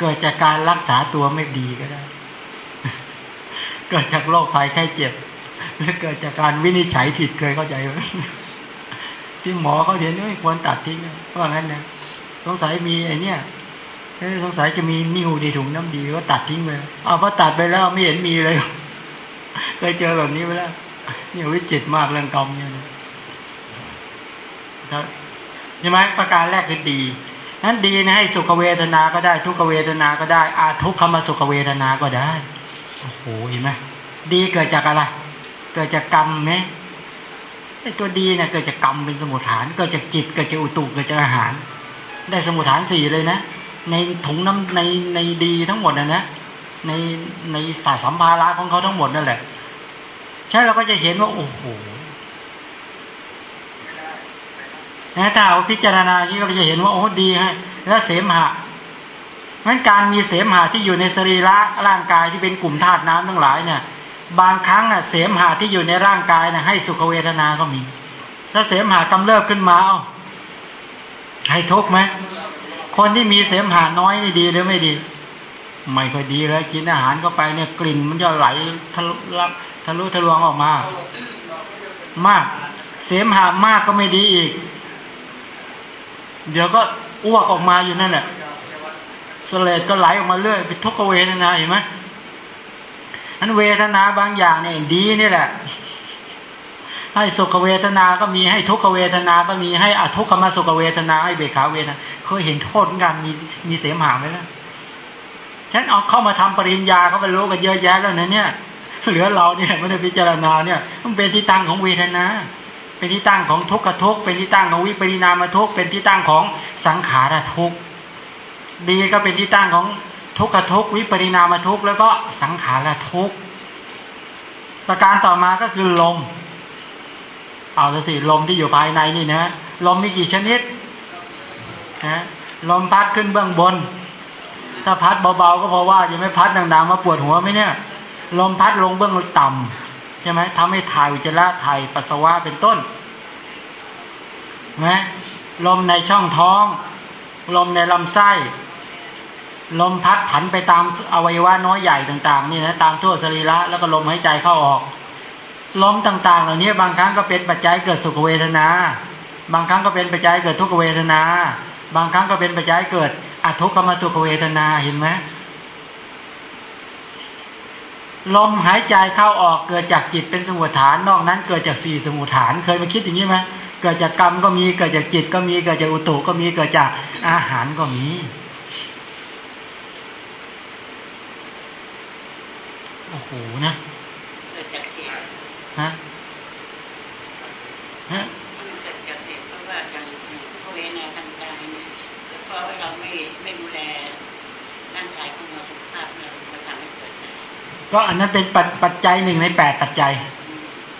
เกิดจากการรักษาตัวไม่ดีก็ได้ เกิดจากโรคภัยไข้เจ็บ หรือเกิดจากการวินิจฉัยผิดเคยเข้าใจไหมที่หมอเขาเห็นว่าควรตัดทิ้งว่างั้นนะสงสัยมีไอเนี้ยสงสัยจะมีนิ้วในถุงน้ำดีก็ตัดทิ้งไปเอาพอตัดไปแล้วไม่เห็นมีเลยเคยเจอแบบนี้ไปแล้วนี่ยวิจิตมากเรื่องกรรมเนี่ยนะครับใช่ไหมประการแรกคือดี นั้นดีนะให้สุขเวทนาก็ได้ ทุกเวทนาก็ได้อาทุกขมสุขเวทนาก็ได้โอ้โหเห็นไหมดีเกิดจากอะไร เกิดจากกรรมไหมไอ้ตัวดีเนี่ยเกิดจากกรรมเป็นสมุทฐาน เกิดจากจิตเกิดจากอุตุเกิดจากอาหาร ได้สมุทฐานสี่เลยนะ ในถุงน้ำในในดีทั้งหมดนะนะในในสาสัมภาระของเขาทั้งหมดนั่นแหละ ใช่เราก็จะเห็นว่าโอ้โห นะถ้าเราพิจารณาอย่างนี้ก็จะเห็นว่าโอ้ดีฮะแล้วเสมหะงั้นการมีเสมหะที่อยู่ในสรีระร่างกายที่เป็นกลุ่มธาตุน้ำทั้งหลายเนี่ย บางครั้งอะเสมหะที่อยู่ในร่างกายนะให้สุขเวทนาก็มี ถ้าเสมหะกำเริบขึ้นมาเอาให้ทุกไหมคนที่มีเสมหะน้อยนี่ดีหรือไม่ดี ไม่ค่อยดีเลยกินอาหารเข้าไปเนี่ยกลิ่นมันจะไหลทะลุทะลุทะลวงออกมา มาก เสมหะมากก็ไม่ดีอีก เดี๋ยวก็อ้วกออกมาอยู่นั่นแหละสเลดก็ไหลออกมาเรื่อยเป็นทุกเวทนาเห็นไหมอันเวทนาบางอย่างเนี่ยดีนี่แหละ ให้สุขเวทนาก็มีให้ทุกขเวทนาก็มีให้อทุกขมสุขเวทนาให้เบขาเวทนาเคยเห็นโทษกันมีมีเสมหะไหมล่ะฉันเอาเข้ามาทำปริญญาเขาไปรู้กันเยอะแยะแล้วนะเนี่ยเหลือเราเนี่ยไม่ได้พิจารณาเนี่ยมันเป็นที่ตั้งของเวทนา เป็นที่ตั้งของทุกขทุกเป็นที่ตั้งของวิปริณามทุกเป็นที่ตั้งของสังขารทุกดีก็เป็นที่ตั้งของทุกขทุกวิปริณามทุกแล้วก็สังขารทุกประการต่อมาก็คือลม เอาสิลมที่อยู่ภายในนี่นะลมมีกี่ชนิดนะลมพัดขึ้นเบื้องบน ถ้าพัดเบาๆก็เพราะว่าจะไม่พัดดังๆมาปวดหัวไหมเนี่ย ลมพัดลงเบื้องต่ำ ใช่ไหมทำให้ถ่ายอุจจาระถ่ายปัสสาวะเป็นต้นนะลมในช่องท้อง ลมในลำไส้ ลมพัดผันไปตามอวัยวะน้อยใหญ่ต่าง ๆ นี่นะตามทั่วสรีระแล้วก็ลมหายใจเข้าออก ลมต่าง ๆ เหล่านี้บางครั้งก็เป็นปัจจัยเกิดสุขเวทนา บางครั้งก็เป็นปัจจัยเกิดทุกขเวทนา บางครั้งก็เป็นปัจจัยเกิดอทุกขมสุขเวทนาเห็นไหม ลมหายใจเข้าออกเกิดจากจิตเป็นสมุทฐาน นอกนั้นเกิดจากสี่สมุทฐาน เคยมาคิดอย่างนี้ไหมเกิดจากกรรมก็มีเกิดจากจิตก็มีเกิดจากอุตุก็มีเกิดจากอาหารก็มีโอ้โหนะเกิดจากเหตุฮะฮะ ก็อันนั้นเป็นปัจปัจจัยหนึ่งในแปดปัจจัย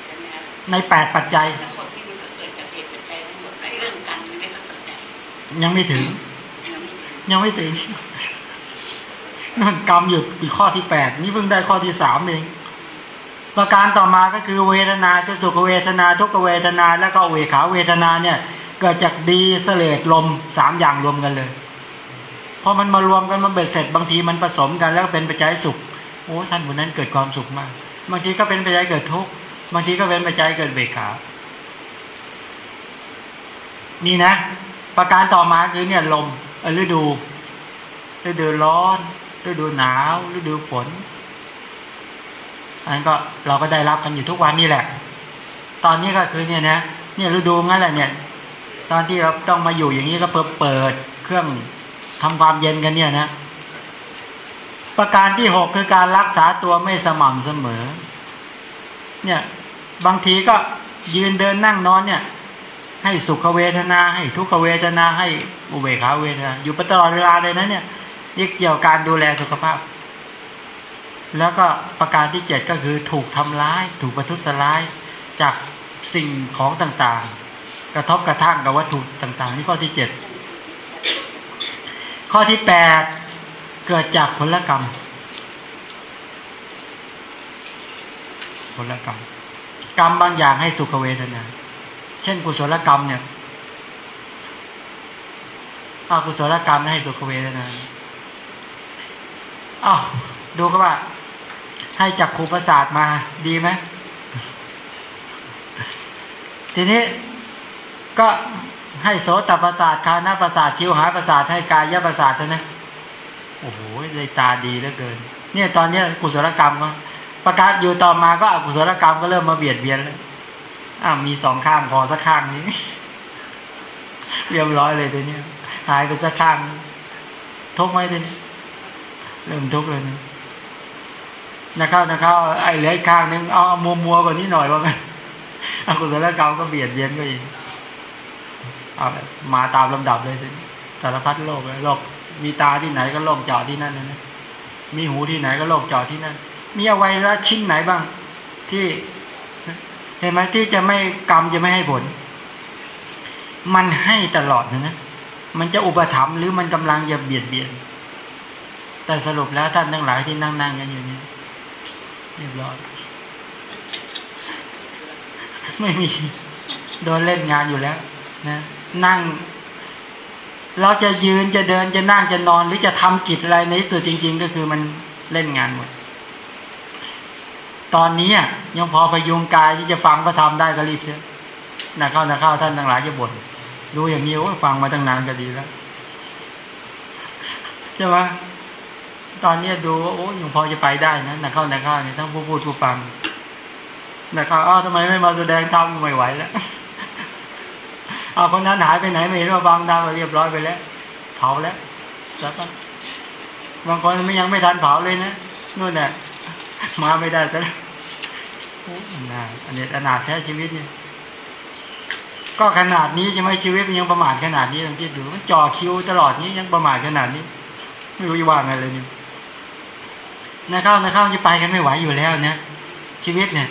ใช่ไหมครับในแปดปัจจัยทั้งหมดที่มันก็เกิดจากเหตุปัจจัยทั้งหมดไอ้เรื่องกรรมมันไม่เข้าปัจจัยยังไม่ถึงยังไม่ถึง ยังไม่ถึงนั่นกรรมอยู่ปีข้อที่แปดนี่เพิ่งได้ข้อที่สามเองประการต่อมาก็คือเวทนาจะสุขเวทนา ทุกขเวทนา แล้วก็เวขาเวทนาเนี่ย เกิดจากดีเสเลดลมสามอย่างรวมกันเลยพอมันมารวมกันมันเบ็ดเสร็จบางทีมันผสมกันแล้วเป็นปัจจัยสุข โอ้ท่านคนนั้นเกิดความสุขมาก บางทีก็เป็นปัจจัยเกิดทุกข์บางทีก็เป็นปัจจัยเกิดเบกขา นี่นะ ประการต่อมาคือเนี่ยลมเอ่อฤดูฤดูร้อนฤดูหนาวฤดูฝนอันนั้นก็เราก็ได้รับกันอยู่ทุกวันนี่แหละ ตอนนี้ก็คือเนี่ยนะเนี่ยฤดูงั้นแหละเนี่ย ตอนที่เราต้องมาอยู่อย่างนี้ก็เปิดเปิดเครื่องทำความเย็นกันเนี่ยนะ ประการที่หกคือการรักษาตัวไม่สม่ำเสมอ เนี่ยบางทีก็ยืนเดินนั่งนอนเนี่ย ให้สุขเวทนา ให้ทุกขเวทนาให้อุเบกขาเวทนา อยู่ตลอดเวลาเลยนะเนี่ยนี่เกี่ยวกับการดูแลสุขภาพ แล้วก็ประการที่เจ็ดก็คือถูกทำร้าย ถูกประทุษร้ายจากสิ่งของต่างๆ กระทบกระทั่งกับวัตถุต่าง ๆ นี่ข้อที่เจ็ดข้อที่แปด เกิดจากผลกรรม ผลกรรม กรรมบางอย่างให้สุขเวทนา เช่นกุศลกรรมเนี่ยอากุศลกรรมให้สุขเวทนาอ้าวดูก็ว่า ให้จักขูประสาทมาดีไหมทีนี้ก็ให้โสตประสาทคานาประสาทชิวหาประสาทให้กายประสาทเท่านั้น โอ้โหเลยตาดีเหลือเกิน เนี่ยตอนเนี้ยกุศลกรรมก็ประกาศอยู่ต่อมาก็อกุศลกรรมก็เริ่มมาเบียดเบียนแล้วอ้าวมีสองข้างพอสักข้างนี้ เรียบร้อยเลยตัวเนี้ยหายไปสักข้างทุกข์ไหมตัวนี้เริ่มทุกข์เลยนะนะครับนะครับไอ้เหลืออีกข้างนึงเอามัวมัวกว่านี้หน่อยว่าไงอกุศลกรรมก็เบียดเบียนก็อีกเอามาตามลำดับเลยสิสารพัดโลกเลยโลก มีตาที่ไหนก็โลกเจาะที่นั่นนะมีหูที่ไหนก็โลกเจาะที่นั่น มีอวัยวะชิ้นไหนบ้าง ที่เห็นไหมที่จะไม่กรรมจะไม่ให้ผล มันให้ตลอดนะนะมันจะอุปถัมภ์หรือมันกำลังจะเบียดเบียน แต่สรุปแล้วท่านทั้งหลายที่นั่งนั่งกันอยู่นี่เรียบร้อยไม่มีโดนเล่นงานอยู่แล้ว นะ นั่ง เราจะยืนจะเดินจะนั่งจะนอน หรือจะทำกิจอะไรในสุดจริง ๆ ก็คือมันเล่นงานหมด ตอนนี้อะยังพอพยุงกายที่จะฟังก็ทำได้ก็รีบเสียนะเข้านะเข้าท่านทั้งหลายจะบ่นดูอย่างนี้โอ้ฟังมาตั้งนานก็ดีแล้วใช่ไหมตอนนี้ดูว่าโอ้ยังพอจะไปได้นะนะเข้านะเข้าเนี่ยทั้งผู้พูดผู้ฟังนะเข้าอ้าวทำไมไม่มาแสดงธรรมไม่ไหวแล้ว เอาคนนั้นหายไปไหนไม่เห็นว่าฟังได้เรียบร้อยไปแล้ว เผาแล้วแล้วก็บางคนไม่ยังไม่ทันเผาเลยนะนู่นน่ะมาไม่ได้ซะแล้วโอ้น่าอันนี้อนาถแท้ชีวิตเนี่ย ก็ขนาดนี้จะไหมชีวิตมันยังประมาทขนาดนี้ลองคิดดูมันจ่อคิวตลอดนี้ยังประมาทขนาดนี้ ไม่รู้จะว่าไงเลยนี่นะเข้านะเข้าจะไปกันไม่ไหวอยู่แล้วเนี่ยชีวิตเนี่ย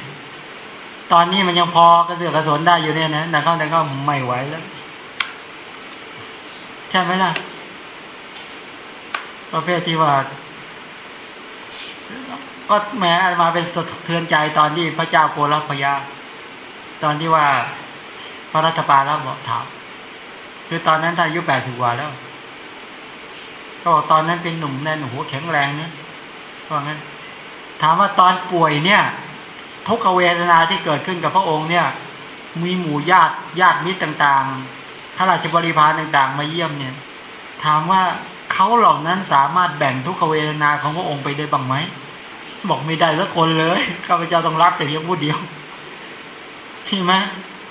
ตอนนี้มันยังพอกระเสือกกระสนได้อยู่เนี่ยนะนะเข้านะเข้าไม่ไหวแล้วใช่ไหมล่ะ ประเภทที่ว่า ก็แหม้มาเป็นสะเทือนใจตอนที่พระเจ้าโกรพยา ตอนที่ว่าพระรัฐบาลแล้วบอกถามคือตอนนั้นท่านอายุแปดสิบกว่าแล้ว ก็บอกตอนนั้นเป็นหนุ่มแน่นหัวแข็งแรงนะก็งั้น ถามว่าตอนป่วยเนี่ย ทุกขเวทนาที่เกิดขึ้นกับพระองค์เนี่ย มีหมู่ญาติญาติมิตรต่างๆข้าราชบริพารต่างๆ มาเยี่ยมเนี่ย ถามว่าเขาเหล่านั้นสามารถแบ่งทุกขเวทนาของพระองค์ไปได้บ้างไหมบอกไม่ได้สักคนเลยข้าพเจ้าต้องรับแต่เพียงผู้เดียวใช่ไหม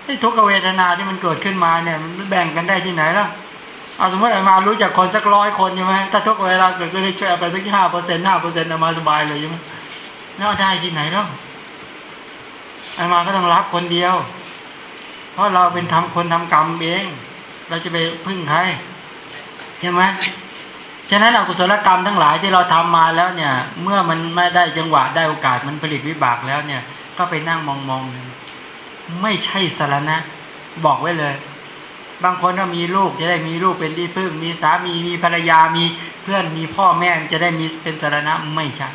ไอ้ทุกขเวทนาที่มันเกิดขึ้นมาเนี่ย มันแบ่งกันได้ที่ไหนล่ะเอาสมมติอ้มารู้จักคนสักร้อยคนใช่ไหมถ้าทุกเวลาเกิดขึ้ช่วยไปสักห้าเปอร์เซ็นต์ห้าเปอร์เซ็นต์อามาสบายเลยใช่ไหมแล้วเอาได้ที่ไหนล่ะ อ้มาก็ต้องรับคนเดียว เพราะเราเป็นทำคนทำกรรมเอง เราจะไปพึ่งใครใช่ไหมฉะนั้นอกุศลกรรมทั้งหลายที่เราทำมาแล้วเนี่ย เมื่อมันไม่ได้จังหวะได้โอกาสมันผลิตวิบากแล้วเนี่ย ก็ไปนั่งมองมองไม่ใช่สารณะ บอกไว้เลย บางคนก็มีลูกจะได้มีลูกเป็นที่พึ่ง มีสามีมีภรรยามีเพื่อนมีพ่อแม่จะได้มีเป็นสารณะไม่ใช่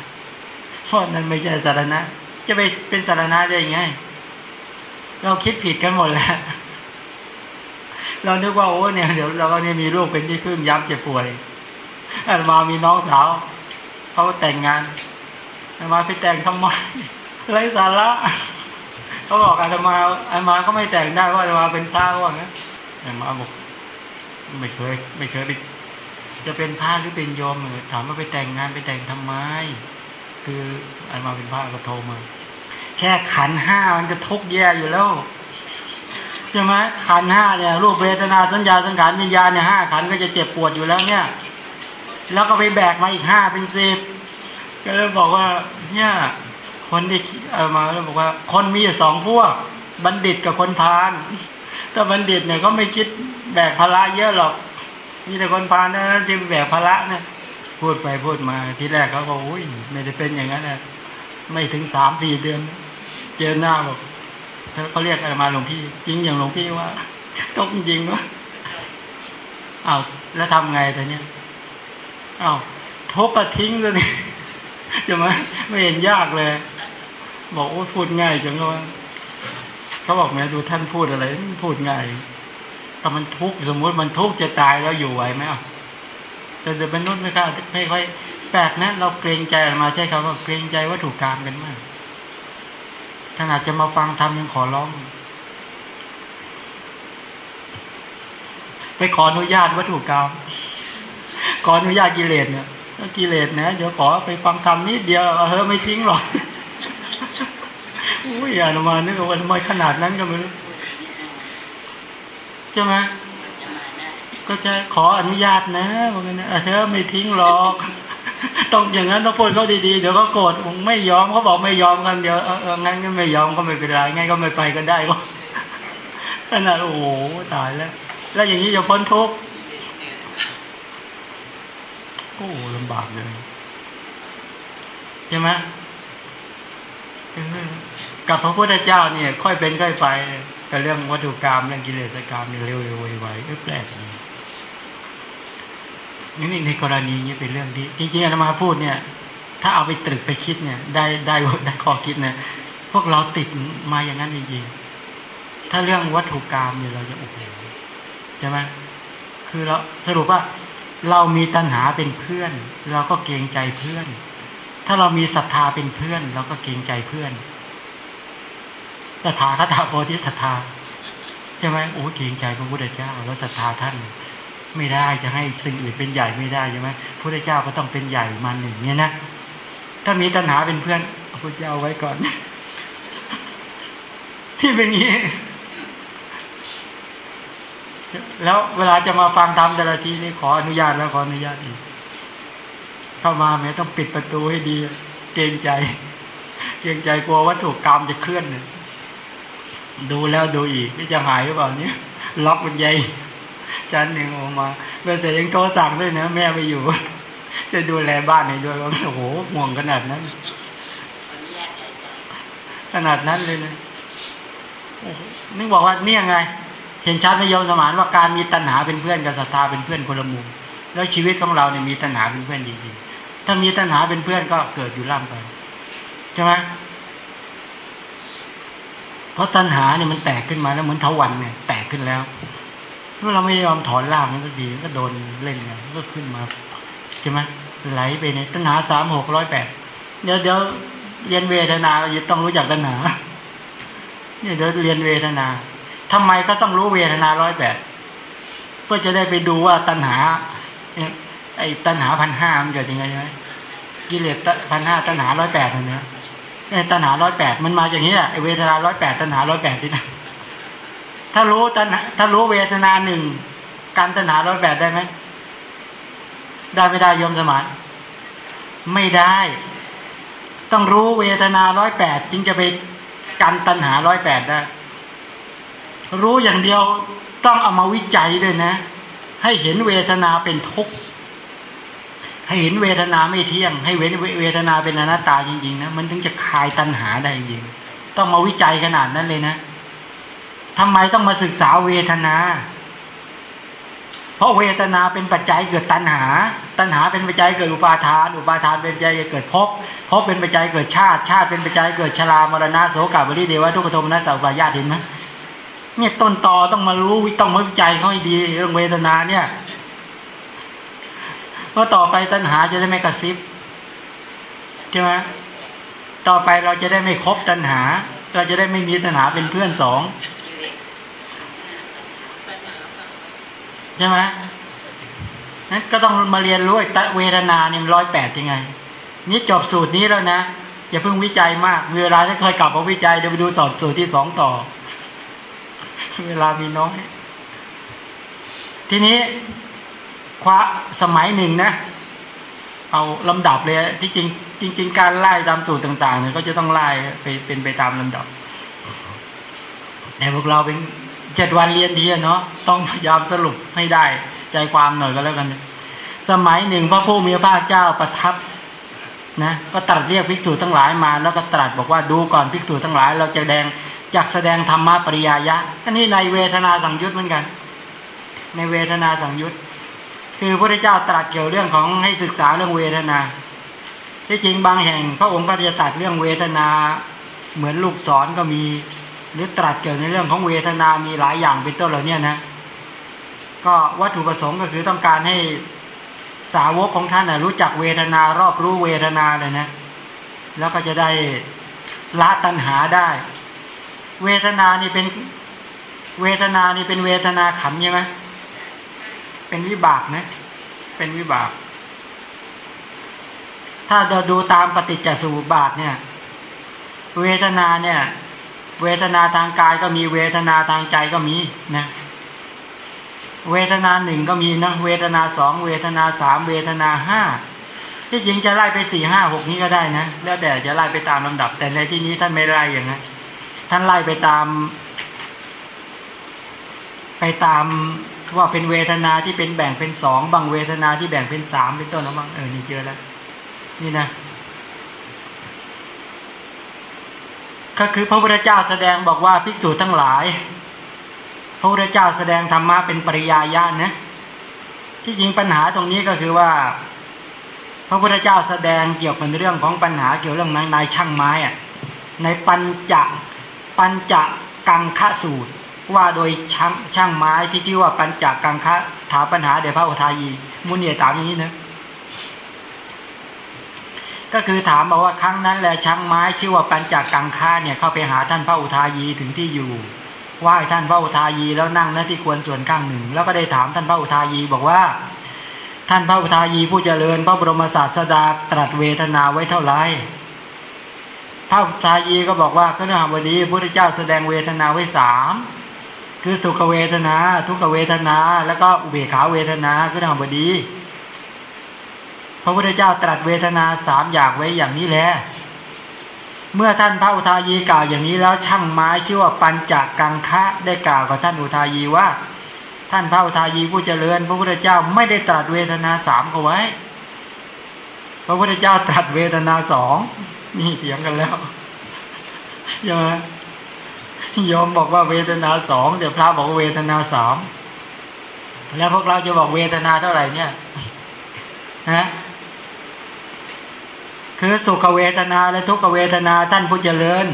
เพราะนั้นไม่ใช่สารณะ จะไปเป็นสารณะได้ยังไง เราคิดผิดกันหมดแล้ว เรานึกว่าโอ้เนี่ยเดี๋ยวเราก็เนี่ยมีลูกเป็นที่พึ่งย้ำเจ็บป่วยอาตมามีน้องสาวเขาแต่งงานอมาไปแต่งทำไมไรสาระเขาบอกอาตมาอาตมาก็ไม่แต่งได้เพราะอาตมาเป็นพระว่างั้นอาตมาบอกไม่เคย ไม่เคยไปจะเป็นพระหรือเป็นโยมเลยถามว่าไปแต่งงานไปแต่งทำไม คืออาตมาเป็นพระก็โทรมา แค่ขันห้ามันจะทุกข์แย่อยู่แล้วใช่ไหมขันห้าเนี่ยรูปเวทนาสัญญาสังขารวิญญาณเนี่ยห้าขันก็จะเจ็บปวดอยู่แล้วเนี่ย แล้วก็ไปแบกมาอีกห้าเป็นสิบก็เลยบอกว่า เนี่ยคนที่เอามาแล้วบอกว่า คนมีอยู่สองพวก บัณฑิตกับคนพาลแต่บัณฑิตเนี่ยก็ไม่คิดแบกภาระเยอะหรอก มีแต่คนพาลนั้นที่แบกภาระนะพูดไปพูดมาทีแรกเขาบอกอุ้ยไม่ได้เป็นอย่างนั้นนะไม่ถึงสามสี่เดือน เจอหน้าบอกเขาเรียกอะไรมาหลวงพี่ จริงอย่างหลวงพี่ว่าต้องจริงวะอ้าวแล้วทำไงแต่เนี้ยอ้าวทุบก็ทิ้งเลยนี่จะไหมไม่เห็นยากเลย บอกโอ้พูดง่ายจังเลยเขาบอกแม่ดูท่านพูดอะไรพูดง่ายแต่มันทุกข์สมมติมันทุกข์จะตายแล้วอยู่ไหวไหมอะแต่เดี๋ยวมนุษย์ไม่ค่อยไม่ค่อยแปลกนะเราเกรงใจมาใช่คำว่าเกรงใจวัตถุกรรมกันมาก ขนาดจะมาฟังทำยังขอร้อง ไปขออนุญาตวัตถุกรรมขออนุญาตกิเลสเนี่ยกิเลสนะเดี๋ยวขอไปฟังคำนิดเดียวเออไม่ทิ้งหรอกอุ้ยอานุมานึกว่าทำไมขนาดนั้นก็ไม่รู้ใช่ไหมก็จะขออนุญาตนะว่างั้นนะเธอไม่ทิ้งหรอก ต้องอย่างนั้นต้องพูดเขาดีๆเดี๋ยวเขาโกรธไม่ยอมเขาบอกไม่ยอมกันเดี๋ยวเอองั้นก็ไม่ยอมก็ไม่เป็นไรงั้นก็ไม่ไปก็ได้ก็ขนาดโอ้โหตายแล้ว แล้วอย่างนี้จะพ้นทุกข์โอ้ลำบากเลยใช่ไหมกับพระพุทธเจ้าเนี่ย ค่อยเป็นค่อยไปกับเรื่องวัตถุกรรมเรื่องกิเลสกรรมเนี่ยเร็วๆไวๆแปลกดี นี่ในกรณีนี้เป็นเรื่องที่จริงๆอาตมาพูดเนี่ย ถ้าเอาไปตรึกไปคิดเนี่ย ได้ได้ได้ข้อคิดเนี่ยพวกเราติดมาอย่างนั้นจริงๆถ้าเรื่องวัตถุกรรมเนี่ยเราจะโอ้โหใช่ไหมคือเราสรุปว่าเรามีตัณหาเป็นเพื่อน เราก็เกรงใจเพื่อน ถ้าเรามีศรัทธาเป็นเพื่อน เราก็เกรงใจเพื่อนศรัทธาคตาโพธิศรัทธาใช่ไหมโอ้เกรงใจพระพุทธเจ้าแล้วศรัทธาท่าน ไม่ได้จะให้สิ่งอื่นเป็นใหญ่ไม่ได้ใช่ไหมพระเจ้าก็ต้องเป็นใหญ่มาหนึ่งเนี่ยนะถ้ามีตัณหาเป็นเพื่อนพระเจ้าไว้ก่อน ที่เป็นอย่างนี้แล้วเวลาจะมาฟังธรรมแต่ละทีนี่ขออนุญาตแล้วขออนุญาตอีกเข้ามาแม้ต้องปิดประตูให้ดี เกรงใจ เกรงใจกลัววัตถุกรรมจะเคลื่อนเนี่ยดูแล้วดูอีกจะหายหรือเปล่านี่ล็อกมันใหญ่ จันหนึ่งออกมาแต่ยังโทรสั่งด้วยนะ แม่ไปอยู่ จะดูแลบ้านให้ด้วยว่าโอ้โหห่วงขนาดนั้น ขนาดนั้นเลยนะโอ้โหนึกบอกว่าเนี่ยไง เห็นชัดไหมโยมสมานว่าการมีตัณหาเป็นเพื่อนกับศรัทธาเป็นเพื่อนคนละมุมแล้วชีวิตของเราเนี่ยมีตัณหาเป็นเพื่อนจริงๆ ถ้ามีตัณหาเป็นเพื่อนก็เกิดอยู่ล่ำไปใช่ไหมเพราะตัณหาเนี่ยมันแตกขึ้นมาแล้วเหมือนเทวันเนี่ยแตกขึ้นแล้ว เมื่อเราไม่ยอมถอนรากมันก็ดีมันก็โดนเล่นไงก็ขึ้นมาใช่ไหมไหลไปในตัณหาสามหกร้อยแปดเดี๋ยวเดี๋ยวเรียนเวทนาต้องรู้จักตัณหาเนี่ยเดี๋ยวเรียนเวทนาทำไมก็ต้องรู้เวทนาร้อยแปดเพื่อจะได้ไปดูว่าตัณหาไอ้ตัณหาพันห้ามันเกิดยังไงใช่ไหมกิเลสพันห้าตัณหาร้อยแปดเนี่ยไอตัณหาร้อยแปดมันมาอย่างนี้แหละไอ้เวทนาร้อยแปดตัณหาร้อยแปดที่น ถ้ารู้ตัณถ้ารู้เวทนาหนึ่งการตัณหาร้อยแปดได้ไหมได้ไม่ได้ยมสมานไม่ได้ ต้องรู้เวทนาร้อยแปดจึงจะไปกันตัณหาร้อยแปดได้ รู้อย่างเดียวต้องเอามาวิจัยด้วยนะ ให้เห็นเวทนาเป็นทุกข์ให้เห็นเวทนาไม่เที่ยง ให้เว้นเวทนาเป็นอนัตตาจริงๆนะมันถึงจะคลายตัณหาได้จริงๆต้องมาวิจัยขนาดนั้นเลยนะ ทำไมต้องมาศึกษาเวทนา เพราะเวทนาเป็นปัจจัยเกิดตัณหา ตัณหาเป็นปัจจัยเกิดอุปาทาน อุปาทานเป็นปัจจัยเกิดภพ ภพเป็นปัจจัยเกิดชาติ ชาติเป็นปัจจัยเกิดชรามรณะโสกาบริเดวะทุกขโทมนัสสาวายาตเห็นไหมเนี่ยต้นตอต้องมารู้ต้องมาวิจัยเขาให้ดีเรื่องเวทนาเนี่ยเพราะต่อไปตัณหาจะได้ไม่กระซิบใช่ไหมต่อไปเราจะได้ไม่คบตัณหา เราจะได้ไม่มีตัณหาเป็นเพื่อนสอง กิเลส ใช่ไหมนั้นก็ต้องมาเรียนรู้ไอ้ตะเวทนาเนี่ยร้อยแปดยังไง นี่จบสูตรนี้แล้วนะ อย่าเพิ่งวิจัยมากเวลาจะเคยกลับมาวิจัยเดี๋ยวไปดูสอนสูตรที่สองต่อ เวลามีน้อย ทีนี้คว้าสมัยหนึ่งนะ เอาลำดับเลยที่จริงจริง ๆ การไล่ตามสูตรต่าง ๆ เนี่ยก็จะต้องไล่ไปเป็นไปตามลำดับแต่พวกเราเป็น เจ็ดวันเรียนทีอะเนาะต้องพยายามสรุปให้ได้ใจความหน่อยก็แล้วกัน สมัยหนึ่งพระผู้มีพระเจ้าประทับนะก็ตรัสเรียกภิกษุทั้งหลายมา แล้วก็ตรัสบอกว่าดูก่อนภิกษุทั้งหลาย เราจะแดงจักแสดงธรรมะปริยายะอันนี้ในเวทนาสังยุตเหมือนกัน ในเวทนาสังยุตคือพระเจ้าตรัสเกี่ยวเรื่องของให้ศึกษาเรื่องเวทนา ที่จริงบางแห่ง พระองค์ก็จะตรัสเรื่องเวทนาเหมือนลูกศรก็มี หรือตรัสเกี่ยวในเรื่องของเวทนามีหลายอย่างเป็นต้นเหล่านี้นะ ก็วัตถุประสงค์ก็คือต้องการให้สาวกของท่านนะรู้จักเวทนารอบรู้เวทนาเลยนะ แล้วก็จะได้ละตัณหาได้ เวทนานี่เป็นเวทนานี่เป็นเวทนาขันใช่ไหมเป็นวิบากนะ เป็นวิบาก ถ้าเราดูตามปฏิจจสมุปบาทเนี่ย เวทนาเนี่ย เวทนาทางกายก็มีเวทนาทางใจก็มีนะเวทนาหนึ่งก็มีนะเวทนาสองเวทนาสามเวทนาห้าที่จริงจะไล่ไปสี่ห้าหกนี้ก็ได้นะ แล้วแต่จะไล่ไปตามลำดับ แต่ในที่นี้ท่านไม่ไล่อย่างนั้นท่านไล่ไปตาม ไปตามว่าเป็นเวทนาที่เป็นแบ่งเป็นสองบางเวทนาที่แบ่งเป็นสามเป็นต้นนะบางเออนี่เจอแล้ว นี่นะ ก็คือพระพุทธเจ้าแสดงบอกว่าภิกษุทั้งหลาย พระพุทธเจ้าแสดงธรรมะเป็นปริยาญาณนะที่จริงปัญหาตรงนี้ก็คือว่า พระพุทธเจ้าแสดงเกี่ยวกับเรื่องของปัญหาเกี่ยวเรื่องนายนายช่างไม้อะในปัญจปัญจกังคะสูตร ว่าโดยช่างช่างไม้ที่ชื่อว่าปัญจกังคะถามปัญหาเดี๋ยวพระอุทายี มุนีถามอย่างนี้นะ ก็คือถามบอกว่าครั้งนั้นแหละช่างไม้ชื่อว่าปัญจกังคะเนี่ยเข้าไปหาท่านพระอุทายีถึงที่อยู่ไหว้ท่านพระอุทายีแล้วนั่งหน้าที่ควรส่วนข้างหนึ่ง แล้วก็ได้ถามท่านพระอุทายีบอกว่า ท่านพระอุทายีผู้เจริญพระบรมศาสดาตรัสเวทนาไว้เท่าไหร่พระอุทายีก็บอกว่าขณะวันนี้พระพุทธเจ้าแสดงเวทนาไว้สามคือสุขเวทนา ทุกขเวทนา แล้วก็อุเบกขาเวทนาขณะวันนี้ ระพุทธเจ้าตรัสเวทนาสามอย่างไว้อย่างนี้แหละเมื่อท่านพระอุทายีกล่าวอย่างนี้แล้วช่างไม้ชื่อว่าปัญจกังคะได้กล่าวกับท่านอุทายีว่า ท่านพระอุทายีผู้เจริญ พระพุทธเจ้าไม่ได้ตรัสเวทนาสามเอาไว้ พระพุทธเจ้าตรัสเวทนาสองนี่เถียงกันแล้วใช่ไหมยอมบอกว่าเวทนาสองเดี๋ยวพระบอกว่าเวทนาสามแล้วพวกเราจะบอกเวทนาเท่าไหร่เนี่ยฮะ คือสุขเวทนาและทุกขเวทนาท่านผู้เจริญ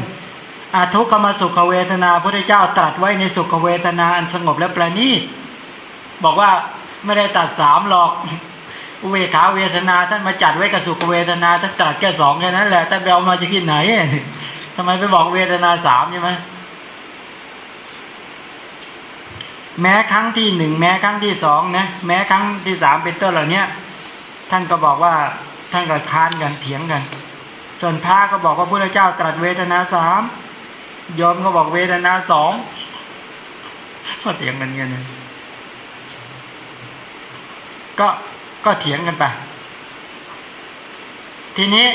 อาทุกขมาสุขเวทนาพระเจ้าตรัสไว้ในสุขเวทนาอันสงบและประณีตบอกว่าไม่ได้ตัดสามหรอกเบกขาเวทนาท่านมาจัดไว้กับสุขเวทนาท่านตรัสแค่สองแค่นั้นแหละท่านไปเอามาจากที่ไหนทำไมไปบอกเวทนาสามใช่ไหมแม้ครั้งที่หนึ่งแม้ครั้งที่สองนะแม้ครั้งที่สามเป็นต้นเหล่านี้ท่านก็บอกว่า ท่านก็ค้านกันเถียงกัน ส่วนพระก็บอกว่าพระเจ้าตรัสเวทนาสามยอมก็บอกเวทนาสองก็เถียงกันเงี้ยนะก็ก็เถียงกันไป ทีนี้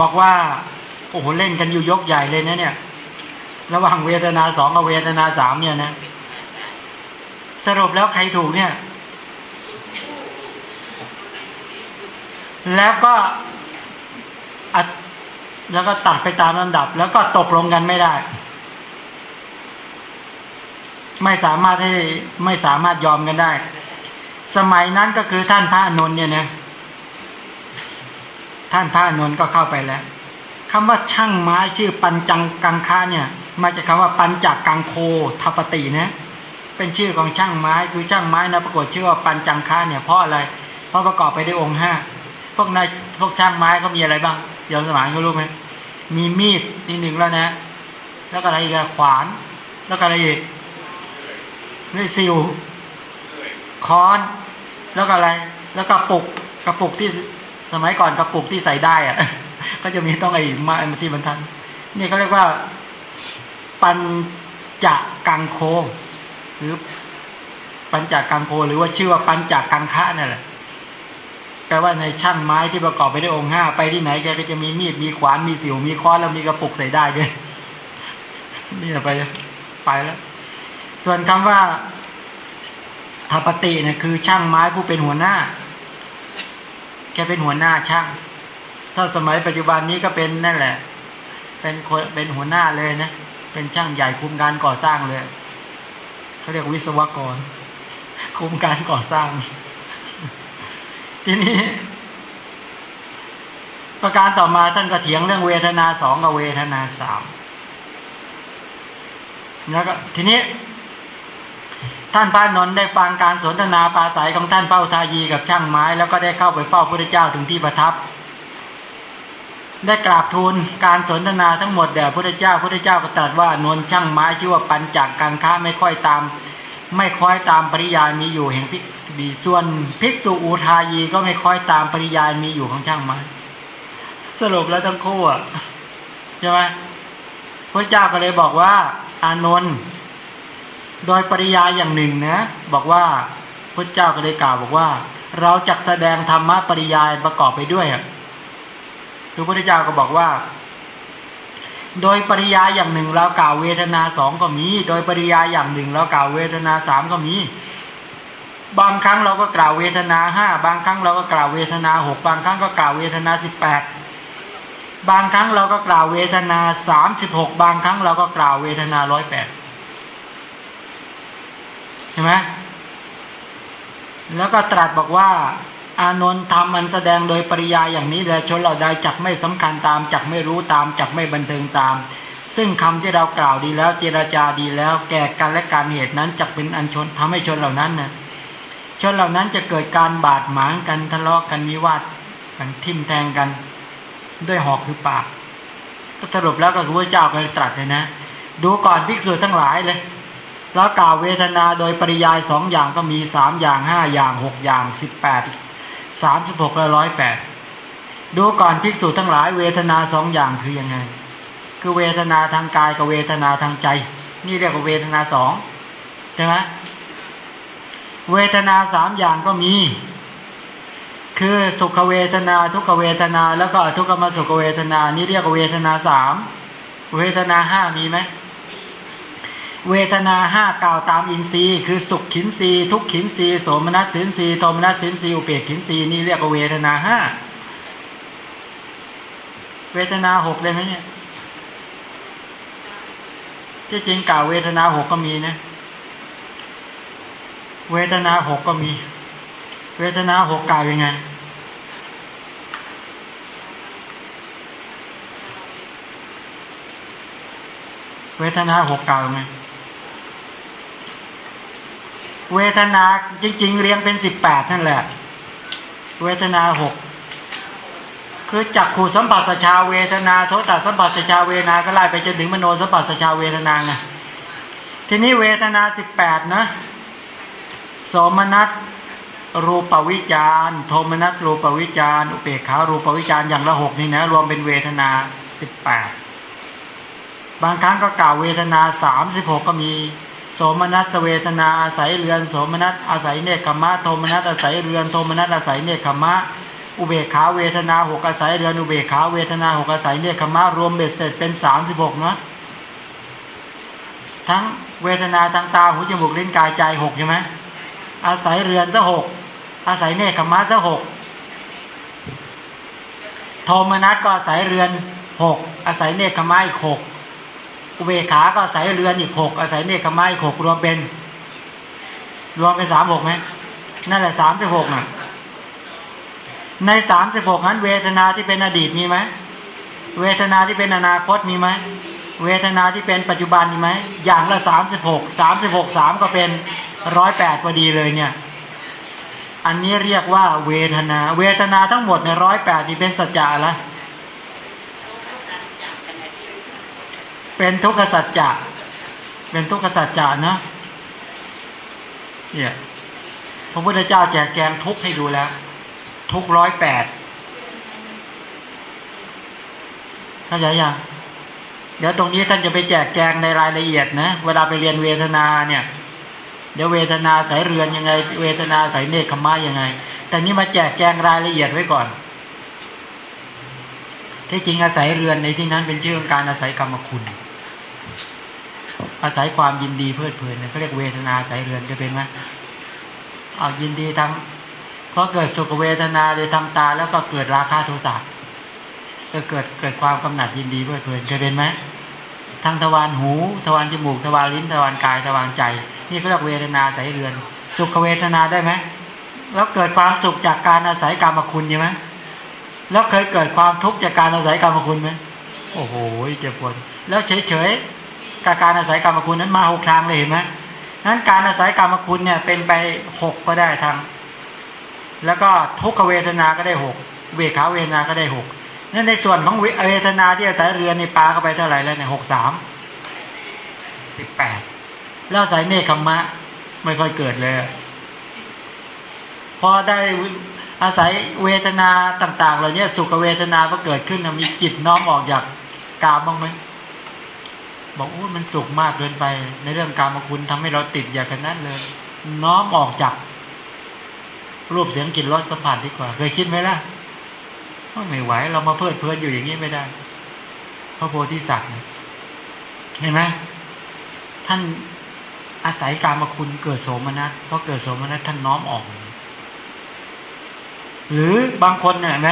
บอกว่า โอ้โหเล่นกันอยู่ยกใหญ่เลยนะเนี่ย ระหว่างเวทนาสองกับเวทนาสามเนี่ยนะ สรุปแล้วใครถูกเนี่ย แล้วก็แล้วก็ตัดไปตามลำดับ แล้วก็ตกลงกันไม่ได้ ไม่สามารถให้ไม่สามารถยอมกันได้ สมัยนั้นก็คือท่านพระนนท์เนี่ยนะท่านพระนนท์ก็เข้าไปแล้วคำว่าช่างไม้ชื่อปัญจังกังค้าเนี่ย มาจากคาว่าปัญจักกังโคทัปตินะ เป็นชื่อของช่างไม้คือช่างไม้นะปรากฏชื่อว่าปัญจังค้าเนี่ยเพราะอะไร เพราะประกอบไปด้วยองค์ห้า พวกนายพวกช่างไม้ก็มีอะไรบ้างย้อนสมัยก็รู้ไหมมีมีดนี่หนึ่งแล้วนะ แล้วก็อะไรอีกขวาน แล้วก็อะไรอีกนี่ซิวค้อน แล้วก็อะไร แล้วก็ปุกกระปุกที่สมัยก่อนกระปุกที่ใส่ได้อะก็จะมีต้องไอ้มาที่บรรทันนี่เขาเรียกว่า ปัญจกังโค หรือปัญจกังโค หรือว่าชื่อว่าปัญจกังคะนั่นแหละ แปลว่าในช่างไม้ที่ประกอบไปด้วยองค์ห้าไปที่ไหนแกก็จะมีมีดมีขวานมีสิวมีค้อนแล้วมีกระปุกใส่ได้ด้วยนี่ไปไปแล้ว ส่วนคำว่าทัปติเนี่ยคือช่างไม้ผู้เป็นหัวหน้า แกเป็นหัวหน้าช่าง ถ้าสมัยปัจจุบันนี้ก็เป็นนั่นแหละ เป็นคนเป็นหัวหน้าเลยนะ เป็นช่างใหญ่คุมการก่อสร้างเลยเขาเรียกวิศวกร คุมการก่อสร้าง ทีนี้ ประการต่อมาท่านก็เถียงเรื่องเวทนาสองกับเวทนาสามแล้วก็ทีนี้ ท่านพระนนท์ได้ฟังการสนทนาปราศัยของท่านเป้าทายีกับช่างไม้ แล้วก็ได้เข้าไปเฝ้าพระเจ้าถึงที่ประทับ ได้กราบทูลการสนทนาทั้งหมดแด่พระเจ้าพระเจ้าก็ตรัสว่านนช่างไม้ชื่อว่าปัญจักกังค้าไม่ค่อยตาม ไม่ค่อยตามปริยายมีอยู่แห่งพิกดีส่วนภิกษุอุทายีก็ไม่ค่อยตามปริยายมีอยู่ของช่างไม้สรุปแล้วทั้งคู่อะใช่ไหมพระเจ้าก็เลยบอกว่า อานนท์โดยปริยายอย่างหนึ่งนะบอกว่าพระเจ้าก็เลยกล่าวบอกว่า เราจะแสดงธรรมะปริยายประกอบไปด้วยคือพระเจ้าก็บอกว่า โดยปริยายอย่างหนึ่งเรากล่าวเวทนาสองก็มี โดยปริยายอย่างหนึ่งเรากล่าวเวทนาสามก็มี บางครั้งเราก็กล่าวเวทนาห้าบางครั้งเราก็กล่าวเวทนาหกบางครั้งก็กล่าวเวทนาสิบแปดบางครั้งเราก็กล่าวเวทนาสามสิบหกบางครั้งเราก็กล่าวเวทนาร้อยแปดเห็นไหมแล้วก็ตรัสบอกว่า อานนท์ทำมันแสดงโดยปริยายอย่างนี้เลชนเราได้จักไม่สำคัญตามจักไม่รู้ตามจักไม่บันเทิงตาม ซึ่งคำที่เรากล่าวดีแล้วเจรจาดีแล้วแก่กันและการเหตุนั้นจักเป็นอันชนทำให้ชนเหล่านั้นนะชนเหล่านั้นจะเกิดการบาดหมางกันทะเลาะกันวิวาทกันทิ่มแทงกัน ด้วยหอกคือปากก็สรุปแล้วก็รู้ว่าเจ้าก็ตรัสเลยนะ ดูก่อนภิกษุทั้งหลายเลยแล้วกล่าวเวทนาโดยปริยายสองอย่างก็มีสามอย่างห้าอย่างหกอย่างสิบแปด สามสิบหกและร้อยแปดดูก่อนภิกษุทั้งหลายเวทนาสองอย่างคือยังไง คือเวทนาทางกายกับเวทนาทางใจ นี่เรียกว่าเวทนาสองใช่ไหมเวทนาสามอย่างก็มี คือสุขเวทนาทุกขเวทนา แล้วก็ทุกขมสุขเวทนา นี่เรียกว่าเวทนาสามเวทนาห้ามีไหม เวทนาห้ากล่าวตามอินทรีย์คือสุขขินทรีย์ทุกขินทรีย์โสมนัสสินทรีย์โทมนัสสินทรีย์อุเบกขินทรีย์นี่เรียกว่าเวทนาห้าเวทนาหกเลยไหมเนี่ยที่จริงกล่าวเวทนาหกก็มีนะ เวทนาหกก็มี เวทนาหกกล่าวยังไงเวทนาหกกล่าวยังไง เวทนาจริงๆเรียงเป็นสิบแปดนั่นแหละ เวทนาหกคือจักขู่สัมผัสชาเวทนาโสตสัมผัสชาเวทนาก็ไล่ไปจนถึงมโนสัมผัสชาเวทนาไงทีนี้เวทนาสิบแปดนะสมนัสรูปวิจารโทมนัสรูปวิจารอุเบกขารูปวิจารอย่างละหกนี่นะรวมเป็นเวทนาสิบแปดบางครั้งก็กล่าวเวทนาสามสิบหกก็มี โสมนัสเวทนาอาศัยเรือน โสมนัสอาศัยเนคขมะโทมนัสอาศัยเรือนโทมนัสอาศัยเนคขมะอุเบกขาเวทนาหกอาศัยเรือนอุเบกขาเวทนาหกอาศัยเนคขมะรวมเบ็ดเสร็จเป็นสามสิบหกเนาะทั้งเวทนาทางตาหูจมูกลิ้นกายใจหกใช่ไหมอาศัยเรือนซะหกอาศัยเนคขมะซะหกโทมนัสก็อาศัยเรือนหกอาศัยเนคขมะอีกหก อุเบกขาก็อาศัยเรือนอีกหกอาศัยเนคขมะอีกหกรวมเป็น รวมเป็นสามหกไหมนั่นแหละสามสิบหกอะในสามสิบหกนั้น เวทนาที่เป็นอดีตมีไหมเวทนาที่เป็นอนาคตมีไหมเวทนาที่เป็นปัจจุบันมีไหมอย่างละสามสิบหกสามสิบหกสามก็เป็นร้อยแปดพอดีเลยเนี่ย อันนี้เรียกว่าเวทนา เวทนาทั้งหมดในร้อยแปดนี่เป็นสัจจะอะไร เป็นทุกขสัจจะเป็นทุกขสัจจะนะเนี่ยพระพุทธเจ้าแจกแจงทุกให้ดูแล้ว ทุกร้อยแปดเข้าใจยังเดี๋ยวตรงนี้ท่านจะไปแจกแจงในรายละเอียดนะเวลาไปเรียนเวทนาเนี่ย เดี๋ยวเวทนาสายเรือนยังไง เวทนาสายเนคขมายังไง แต่นี้มาแจกแจงรายละเอียดไว้ก่อนที่จริงอาศัยเรือนในที่นั้นเป็นชื่อของการอาศัยกรรมคุณ อาศัยความยินดีเพลิดเพลินเขาเรียกเวทนาอาศัยเรือนจะเป็นไหมเอายินดีทำเพราะเกิดสุขเวทนาเลยทำตาแล้วก็เกิดราคะโทสะก็เกิดเกิดความกำหนัดยินดีเพลิดเพลินจะเป็นไหมทางทวารหู ทวารจมูก ทวารลิ้น ทวารกาย ทวารใจ นี่เขาเรียกเวทนาอาศัยเรือน สุขเวทนาได้ไหมแล้วเกิดความสุขจากการอาศัยกรรมคุณใช่ไหมแล้วเคยเกิดความทุกข์จากการอาศัยกรรมคุณไหมโอ้โหเจ็บปวดแล้วเฉย กับการอาศัยกรรมคุณนั้นมาหกทางเลยเห็นไหมนั้นการอาศัยกรรมคุณเนี่ยเป็นไปหกก็ได้ทางแล้วก็ทุกขเวทนาก็ได้หกเวขาเวทนาก็ได้หกนั่นในส่วนของเวทนาที่อาศัยเรือนในปลาเข้าไปเท่าไหร่แล้วเนี่ยหกสามสิบแปดแล้วอาศัยเนคขมมะ ไม่ค่อยเกิดเลยพอได้อาศัยเวทนาต่าง ๆ เหล่านี้สุขเวทนาก็เกิดขึ้นมีจิตน้อมออกจากกามบ้างไหม บอกโอ้มันสุขมากเกินไป ในเรื่องการมคุณทำให้เราติดอย่างนั้นเลย น้อมออกจาก รูปเสียงกลิ่นรสสัมผัสดีกว่า เคยคิดไหมล่ะว่าไม่ไหวเรามาเพลิดเพลินอยู่อย่างนี้ไม่ได้ พระโพธิสัตว์เห็นไหมท่านอาศัยการมาคุณเกิดโสมนัสเพราะเกิดโสมนัสท่านน้อมออก หรือบางคนเนี่ยไหม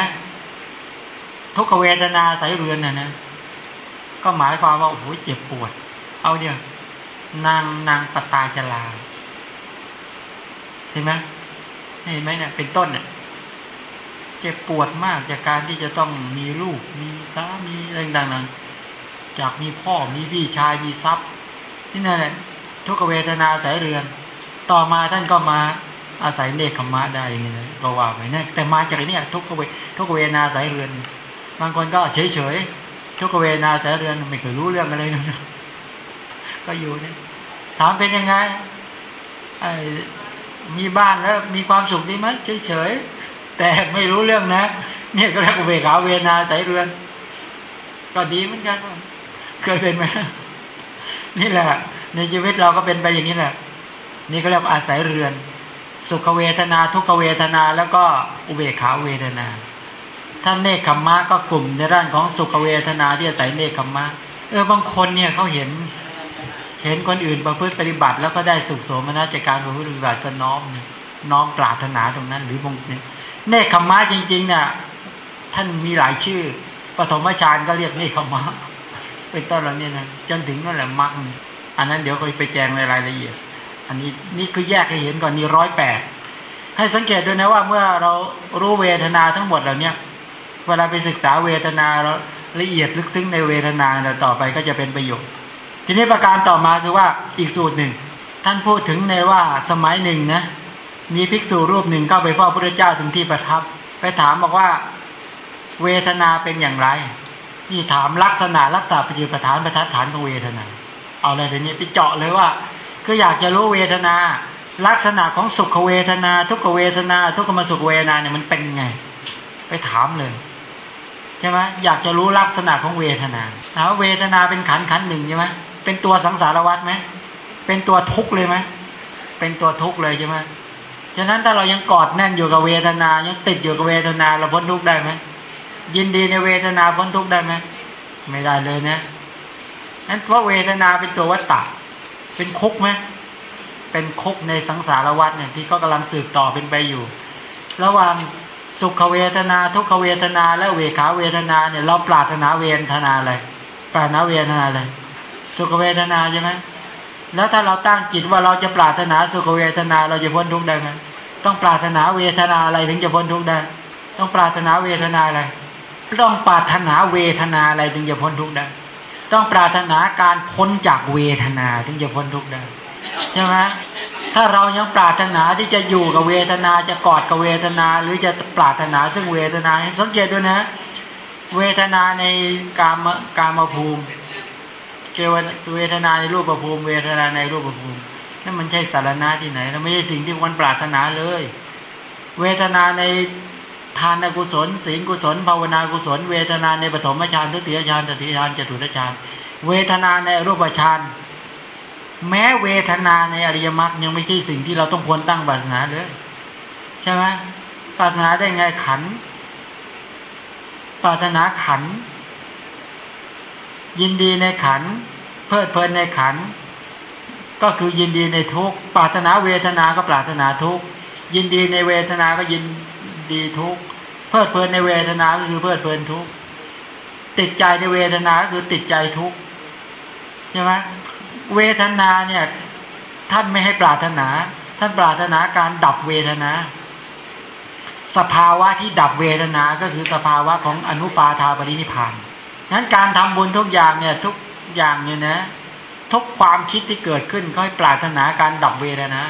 ทุกขเวทนาสายเรือนน่ะนะ ก็หมายความว่าโอ้โหเจ็บปวด เอาเนี่ย นางนางปตาจลาเห็นไหมเห็นไหมเนี่ยเป็นต้นเนี่ยเจ็บปวดมากจากการที่จะต้องมีลูก มีสามีอะไรต่างๆจากมีพ่อมีพี่ชายมีทรัพย์นี่นั่นแหละทุกเวทนาสายเรือน ต่อมาท่านก็มาอาศัยเนคขมะได้อย่างนี้นะก็ว่าไปเนี่ยแต่มาจากเนี่ยทุกเวทุกเวทนาสายเรือน บางคนก็เฉยเฉย ทุกเวทนาสายเรือนไม่เคยรู้เรื่องอะไรเลยก็อยู่เนี่ยถามเป็นยังไงมีบ้านแล้วมีความสุขดีไหมเฉยเฉยแต่ไม่รู้เรื่องนะเนี่ยก็เรียกเวขาเวนาสายเรือน ก็ดีเหมือนกันเคยเป็นไหมนี่แหละ ในชีวิตเราก็เป็นไปอย่างนี้แหละนี่ก็เรียกอาศัยเรือน สุขเวทนา ทุกขเวทนา แล้วก็อุเบกขาเวทนา ท่านเนคขมมะก็กลุ่มในด้านของสุขเวทนาที่อาศัยเนคขมมะเออบางคนเนี่ยเขาเห็น เห็นคนอื่นประพฤติปฏิบัติ แล้วก็ได้สุขโสมนัสจากการประพฤติปฏิบัติก็น้อมน้อมปรารถนาตรงนั้น หรือบางเนคขมมะจริงๆเนี่ยท่านมีหลายชื่อปฐมฌานก็เรียกเนคขมะเป็นต้นเราเนี่ยนะจนถึงนั่นแหละมรรคอันนั้นเดี๋ยวเขาไปแจงในรายละเอียด อันนี้นี่คือแยกให้เห็นก่อนนี่ร้อยแปดให้สังเกตด้วยนะว่าเมื่อเรารู้เวทนาทั้งหมดเหล่านี้ เวลาไปศึกษาเวทนาเราละเอียดลึกซึ้งในเวทนาเราต่อไปก็จะเป็นประโยชน์ ทีนี้ประการต่อมาคือว่าอีกสูตรหนึ่ง ท่านพูดถึงในว่าสมัยหนึ่งนะมีภิกษุรูปหนึ่งเข้าไปเฝ้าพระเจ้าถึงที่ประทับ ไปถามบอกว่า เวทนาเป็นอย่างไรนี่ถามลักษณะรักษาปฏิปทานประทัดฐานของเวทนา เอาเลยเดี๋ยวนี้ไปเจาะเลยว่า ก็อยากจะรู้เวทนา ลักษณะของสุขเวทนา ทุกขเวทนา ทุกขมสุขเวทนาเนี่ยมันเป็นไง ไปถามเลย ใช่ไหมอยากจะรู้ลักษณะของเวทนาถามว่าเวทนาเป็นขันขันหนึ่งใช่ไหมเป็นตัวสังสารวัฏไหมเป็นตัวทุกข์เลยไหมเป็นตัวทุกข์เลยใช่ไหมฉะนั้นถ้าเรายังกอดแน่นอยู่กับเวทนา ยังติดอยู่กับเวทนาเราพ้นทุกข์ได้ไหมยินดีในเวทนาพ้นทุกข์ได้ไหมไม่ได้เลยนะนั้นเพราะเวทนาเป็นตัววัตตะเป็นคุกไหมเป็นคุกในสังสารวัฏเนี่ยที่ก็กำลังสืบต่อเป็นไปอยู่ ระหว่าง สุขเวทนา ทุกขเวทนา และเวขาเวทนาเนี่ยเราปรารถนาเวทนาอะไรปรารถนาเวทนาอะไรสุขเวทนาใช่ไหมแล้วถ้าเราตั้งจิตว่าเราจะปรารถนาสุขเวทนา เราจะพ้นทุกข์ได้ไหมต้องปรารถนาเวทนาอะไรถึงจะพ้นทุกข์ได้ ต้องปรารถนาเวทนาอะไรต้องปรารถนาเวทนาอะไรถึงจะพ้นทุกข์ได้ ต้องปรารถนาการพ้นจากเวทนาถึงจะพ้นทุกข์ได้ใช่ไหม ถ้าเรายังปรารถนาที่จะอยู่กับเวทนาจะกอดกับเวทนา หรือจะปรารถนาซึ่งเวทนาสังเกตด้วยนะ เวทนาในกามกามภูมิเกวเวทนาในรูปภูมิ เวทนาในรูปภูมินั่นมันใช่สารณะที่ไหนเราไม่ใช่สิ่งที่ควรปรารถนาเลย เวทนาในทานกุศลศีลกุศลภาวนากุศล เวทนาในปฐมฌานทุติยฌานตติยฌานจตุตฌานเวทนาในรูปฌาน แม้เวทนาในอริยมรรคยังไม่ใช่สิ่งที่เราต้องควรตั้งปรารถนาเลยใช่ไหมปรารถนาได้ไงขันปรารถนาขัน ยินดีในขัน เพลิดเพลินในขัน ก็คือยินดีในทุกปรารถนาเวทนาก็ปรารถนาทุกยินดีในเวทนาก็ยินดีทุกเพลิดเพลินในเวทนาก็คือเพลิดเพลินทุกติดใจในเวทนาก็คือติดใจทุกใช่ไหม เวทนาเนี่ยท่านไม่ให้ปรารถนา ท่านปรารถนาการดับเวทนา สภาวะที่ดับเวทนาก็คือสภาวะของอนุปาทาปรินิพานนั้นการทำบุญทุกอย่างเนี่ยทุกอย่างเนี่ยนะ ทุกความคิดที่เกิดขึ้นก็ให้ปรารถนาการดับเวทนา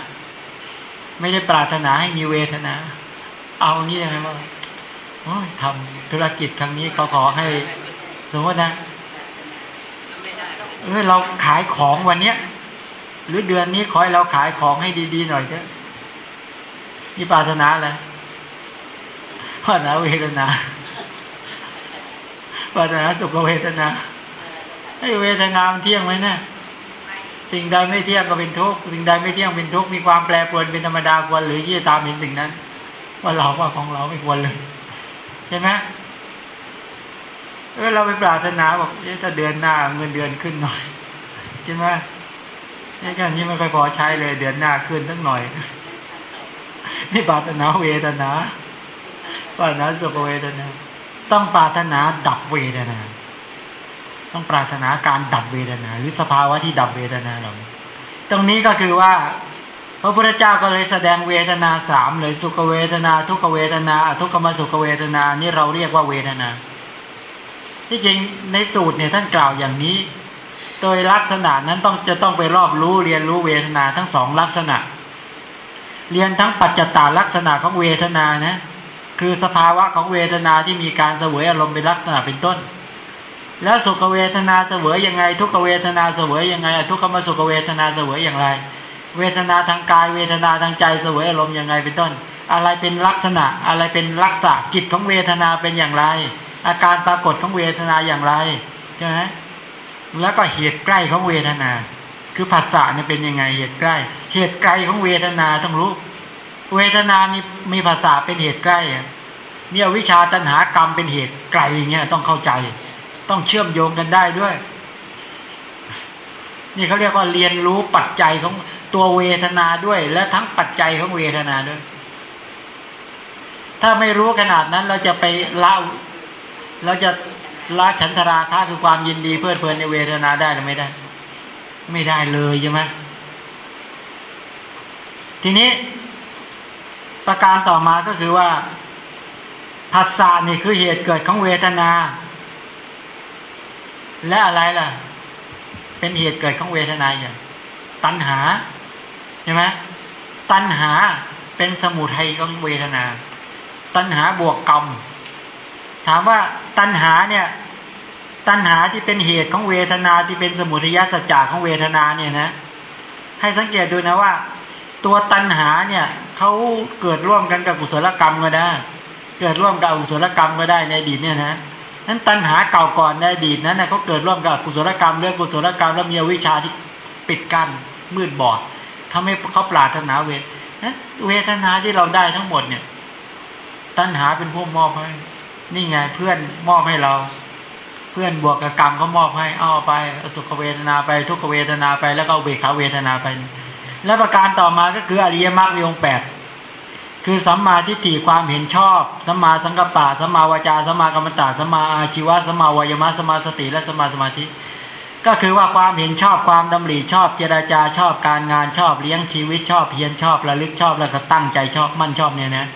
ไม่ได้ปรารถนาให้มีเวทนา เอานี่ยังไงว่าโอ้ยทำธุรกิจครั้งนี้เขาขอให้สมมตินะ เออเราขายของวันเนี้ย หรือเดือนนี้ขอให้เราขายของให้ดีๆหน่อยเถอะนี่ปรารถนาอะไรปรารถนาเวทนาปรารถนาสุขเวทนาไอ้เวทนามันเที่ยงไหมเนี่ยสิ่งใดไม่เที่ยงก็เป็นทุกข์สิ่งใดไม่เที่ยงเป็นทุกข์มีความแปรปรวนเป็นธรรมดาควรหรือที่จะตามเห็นสิ่งนั้น ว่าเราว่าของเราไม่ควรเลย ใช่ไหม ออเราไปปรารถนาบอกเอ๊ะถ้าเดือนหน้าเงินเดือนขึ้นหน่อยใช่ไหมไอ้การนี้ไม่ค่อยพอใช้เลย เดือนหน้าขึ้นสักหน่อย นี่ปรารถนาเวทนาปรารถนาสุขเวทนาต้องปรารถนาดับเวทนา ต้องปรารถนาการดับเวทนา หรือสภาวะที่ดับเวทนาเราตรงนี้ก็คือว่า พระพุทธเจ้าก็เลยแสดงเวทนาสามเลยสุขเวทนา ทุกขเวทนา ทุกขมสุขเวทนา นี่เราเรียกว่าเวทนา ที่จริงในสูตรเนี่ยท่านกล่าวอย่างนี้ โดยลักษณะนั้นต้องจะต้องไปรอบรู้เรียนรู้เวทนาทั้งสองลักษณะ เรียนทั้งปัจจตาลักษณะของเวทนานะ คือสภาวะของเวทนาที่มีการเสวยอารมณ์เป็นลักษณะเป็นต้น แล้วสุขเวทนาเสวยยังไง ทุกเวทนาเสวยยังไง ทุกขมสุขเวทนาเสวยอย่างไร เวทนาทางกายเวทนาทางใจเสวยอารมณ์ยังไงเป็นต้น อะไรเป็นลักษณะอะไรเป็นลักษณะกิจของเวทนาเป็นอย่างไร อาการปรากฏของเวทนาอย่างไรใช่ไหมแล้วก็เหตุใกล้ของเวทนา คือผัสสะเนี่ยเป็นยังไงเหตุใกล้ เหตุไกลของเวทนาต้องรู้ เวทนามีมีภาษาเป็นเหตุใกล้เนี่ยวิชาตัณหากรรมเป็นเหตุไกลอย่างเงี้ยต้องเข้าใจ ต้องเชื่อมโยงกันได้ด้วย นี่เขาเรียกว่าเรียนรู้ปัจจัยของตัวเวทนาด้วย และทั้งปัจจัยของเวทนาด้วย ถ้าไม่รู้ขนาดนั้นเราจะไปเล่า เราจะละฉันทราคะคือความยินดีเพลิดเพลินในเวทนาได้หรือไม่ได้ ไม่ได้เลยใช่ไหมทีนี้ ประการต่อมาก็คือว่าผัสสะนี่คือเหตุเกิดของเวทนา และอะไรล่ะ เป็นเหตุเกิดของเวทนาอย่างตัณหาใช่ไหมตัณหาเป็นสมุทัยของเวทนา ตัณหาบวกกรรม ถามว่าตัณหาเนี่ยตัณหาที่เป็นเหตุของเวทนาที่เป็นสมุทัยสัจจะของเวทนาเนี่ยนะ ให้สังเกตดูนะว่า ตัวตัณหาเนี่ยเขาเกิดร่วมกันกับกุศลกรรมก็ได้ เกิดร่วมกับอกุศลกรรมก็ได้ในอดีตเนี่ยนะนั้นตัณหาเก่าก่อนในอดีตนั้นนะเขาเกิดร่วมกับกุศลกรรมเรื่องกุศลกรรมแล้วมีวิชาที่ปิดกั้นมืดบอดทำให้เขาปรารถนาเวทนั้นเวทนาที่เราได้ทั้งหมดเนี่ย ตัณหาเป็นผู้มอบให้ นี่ไงเพื่อนมอบให้เรา เพื่อนบวกกับกรรมก็มอบให้เอาไปอสุขเวทนาไปทุกเวทนาไปแล้วก็เบขาเวทนาไป และประการต่อมาก็คืออริยมรรคมีองค์แปดคือสัมมาทิฏฐิความเห็นชอบสัมมาสังกัปปะสัมมาวาจาสัมมากรรมตาสัมมาอาชีวะสัมมาวายมะสัมมาสติและสัมมาสมาธิ ก็คือว่าความเห็นชอบความดำริชอบ เจราจาชอบการงานชอบเลี้ยงชีวิตชอบเพียรชอบระลึกชอบแล้วก็ตั้งใจชอบมั่นชอบเนี่ยนะ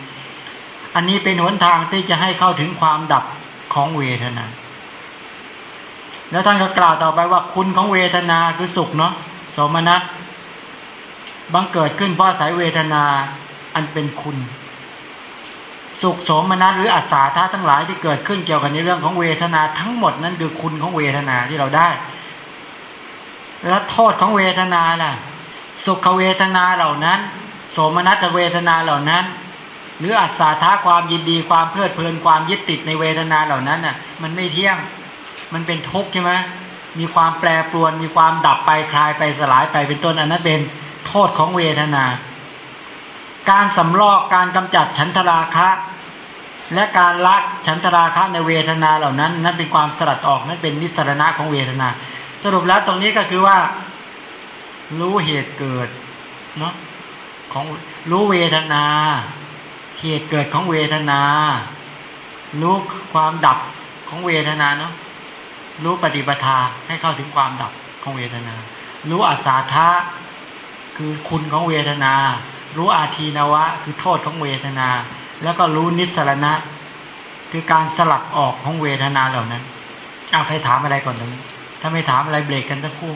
อันนี้เป็นหนทางที่จะให้เข้าถึงความดับของเวทนา แล้วท่านก็กล่าวต่อไปว่าคุณของเวทนาคือสุขเนาะสมนัตบังเกิดขึ้นเพราะสายเวทนาอันเป็นคุณ สุขสมนัสหรืออัศาธาทั้งหลายที่เกิดขึ้นเกี่ยวกับในเรื่องของเวทนาทั้งหมดนั้นคือคุณของเวทนาที่เราได้ แล้วโทษของเวทนาล่ะ สุขเวทนาเหล่านั้น โสมนัสเวทนาเหล่านั้น หรืออัศาธาความยินดีความเพลิดเพลินความยึดติดในเวทนาเหล่านั้นน่ะ มันไม่เที่ยง มันเป็นทุกข์ใช่ไหมมีความแปรปรวน มีความดับไปคลายไปสลายไปเป็นต้นอันนั้นเป็นโทษของเวทนา การสำลอกการกำจัดฉันทราคะ และการละฉันทราคะในเวทนาเหล่านั้น นั่นเป็นความสลัดออกนั่นเป็นนิสรณะของเวทนา สรุปแล้วตรงนี้ก็คือว่า รู้เหตุเกิดเนาะของรู้เวทนา เหตุเกิดของเวทนารู้ความดับของเวทนาเนาะรู้ปฏิปทาให้เข้าถึงความดับของเวทนา รู้อาสาทะคือคุณของเวทนา รู้อาทีนวะ คือโทษของเวทนา แล้วก็รู้นิสรณะ คือการสลัดออกของเวทนาเหล่านั้นเอาใครถามอะไรก่อนตรงนี้ถ้าไม่ถามอะไรเบรกกันสักครู่